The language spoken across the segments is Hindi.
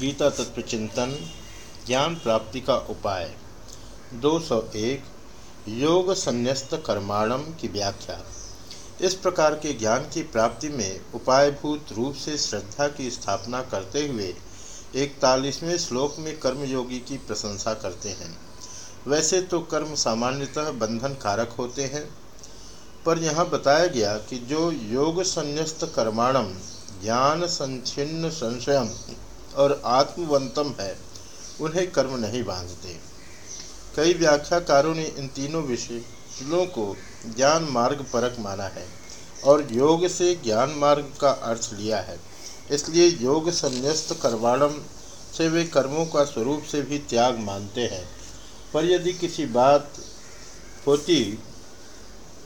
गीता तत्व चिंतन ज्ञान प्राप्ति का उपाय। 201 योग संन्यास्त कर्माणम की व्याख्या। इस प्रकार के ज्ञान की प्राप्ति में उपायभूत रूप से श्रद्धा की स्थापना करते हुए इकतालीसवें श्लोक में कर्मयोगी की प्रशंसा करते हैं। वैसे तो कर्म सामान्यतः बंधन कारक होते हैं, पर यहाँ बताया गया कि जो योग संन्यास्त कर्माणम, ज्ञान संचिन्न संशयम और आत्मवंतम है, उन्हें कर्म नहीं बांधते। कई व्याख्याकारों ने इन तीनों विषयों को ज्ञान मार्ग परक माना है और योग से ज्ञान मार्ग का अर्थ लिया है। इसलिए योग संन्यास्त कर्वाणम से वे कर्मों का स्वरूप से भी त्याग मानते हैं। पर यदि किसी बात होती,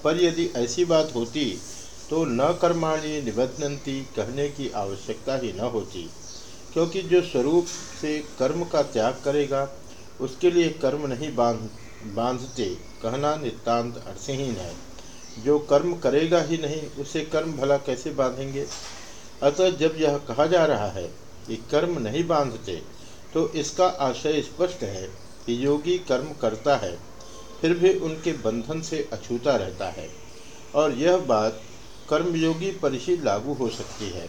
पर यदि ऐसी बात होती तो न कर्माणी निबद्धनती कहने की आवश्यकता ही न होती। क्योंकि जो स्वरूप से कर्म का त्याग करेगा, उसके लिए कर्म नहीं बाँध, बांधते, कहना नितांत अर्थहीन है। जो कर्म करेगा ही नहीं, उसे कर्म भला कैसे बांधेंगे? अतः जब यह कहा जा रहा है कि कर्म नहीं बांधते तो इसका आशय स्पष्ट है कि योगी कर्म करता है, फिर भी उनके बंधन से अछूता रहता है। और यह बात कर्मयोगी पर ही लागू हो सकती है।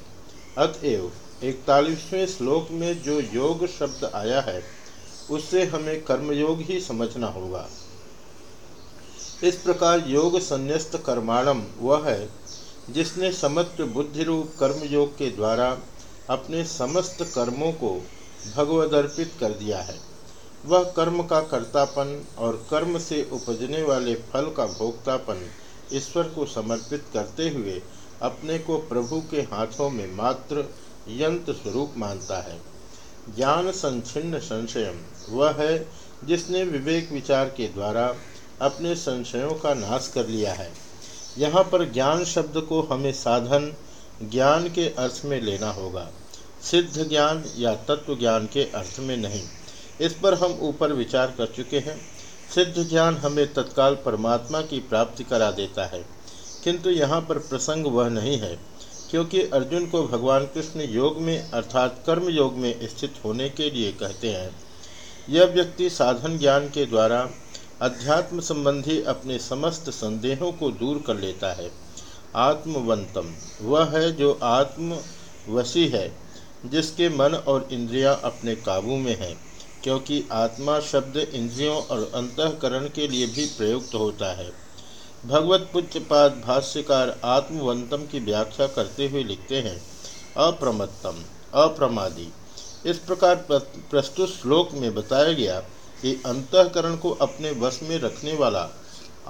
अतएव इकतालीसवें श्लोक में जो योग शब्द आया है, उससे हमें कर्मयोग ही समझना होगा। इस प्रकार योग संन्यास्त कर्माणम वह है, जिसने समस्त बुद्धि रूप कर्मयोग के द्वारा अपने समस्त कर्मों को भगवदर्पित कर दिया है। वह कर्म का कर्तापन और कर्म से उपजने वाले फल का भोक्तापन ईश्वर को समर्पित करते हुए अपने को प्रभु के हाथों में मात्र यंत्र स्वरूप मानता है। ज्ञान संचिन्न संशयम वह है जिसने विवेक विचार के द्वारा अपने संशयों का नाश कर लिया है। यहाँ पर ज्ञान शब्द को हमें साधन ज्ञान के अर्थ में लेना होगा। सिद्ध ज्ञान या तत्व ज्ञान के अर्थ में नहीं। इस पर हम ऊपर विचार कर चुके हैं। सिद्ध ज्ञान हमें तत्काल परमात्मा की प्राप्ति करा देता है। किंतु यहाँ पर प्रसंग वह नहीं है। क्योंकि अर्जुन को भगवान कृष्ण योग में अर्थात कर्म योग में स्थित होने के लिए कहते हैं। यह व्यक्ति साधन ज्ञान के द्वारा अध्यात्म संबंधी अपने समस्त संदेहों को दूर कर लेता है। आत्मवंतम, वह है जो आत्मवशी है, जिसके मन और इंद्रियाँ अपने काबू में हैं, क्योंकि आत्मा शब्द इंद्रियों और अंतकरण के लिए भी प्रयुक्त होता है। भगवत पुत्रपाद भाष्यकार आत्मवंतम की व्याख्या करते हुए लिखते हैं, अप्रमत्तम, अप्रमादी। इस प्रकार प्रस्तुत श्लोक में बताया गया कि अंतकरण को अपने वश में रखने वाला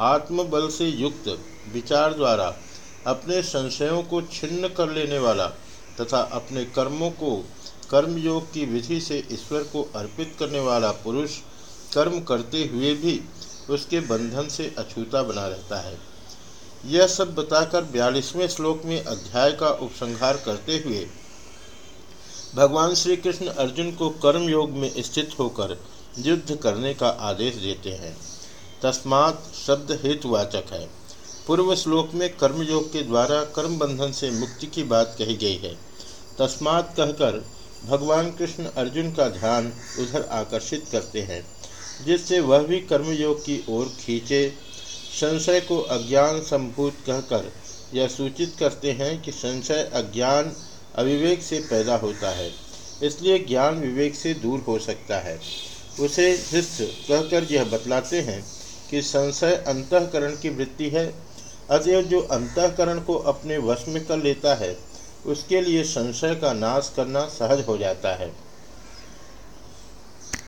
आत्मबल से युक्त विचार द्वारा अपने संशयों को छिन्न कर लेने वाला तथा अपने कर्मों को कर्मयोग की विधि से ईश्वर को अर्पित करने वाला पुरुष कर्म करते हुए भी उसके बंधन से अछूता बना रहता है। यह सब बताकर बयालीसवें श्लोक में अध्याय का उपसंहार करते हुए भगवान श्री कृष्ण अर्जुन को कर्म योग में स्थित होकर युद्ध करने का आदेश देते हैं। तस्मात शब्द हेतुवाचक है। पूर्व श्लोक में कर्मयोग के द्वारा कर्म बंधन से मुक्ति की बात कही गई है। तस्मात कहकर भगवान कृष्ण अर्जुन का ध्यान उधर आकर्षित करते हैं। जिससे वह भी कर्मयोग की ओर खींचे। संशय को अज्ञान संभूत कहकर यह सूचित करते हैं कि संशय अज्ञान अविवेक से पैदा होता है, इसलिए ज्ञान विवेक से दूर हो सकता है। उसे शिष्य कहकर यह बतलाते हैं कि संशय अंतकरण की वृत्ति है, अतएव जो अंतकरण को अपने वश में कर लेता है, उसके लिए संशय का नाश करना सहज हो जाता है।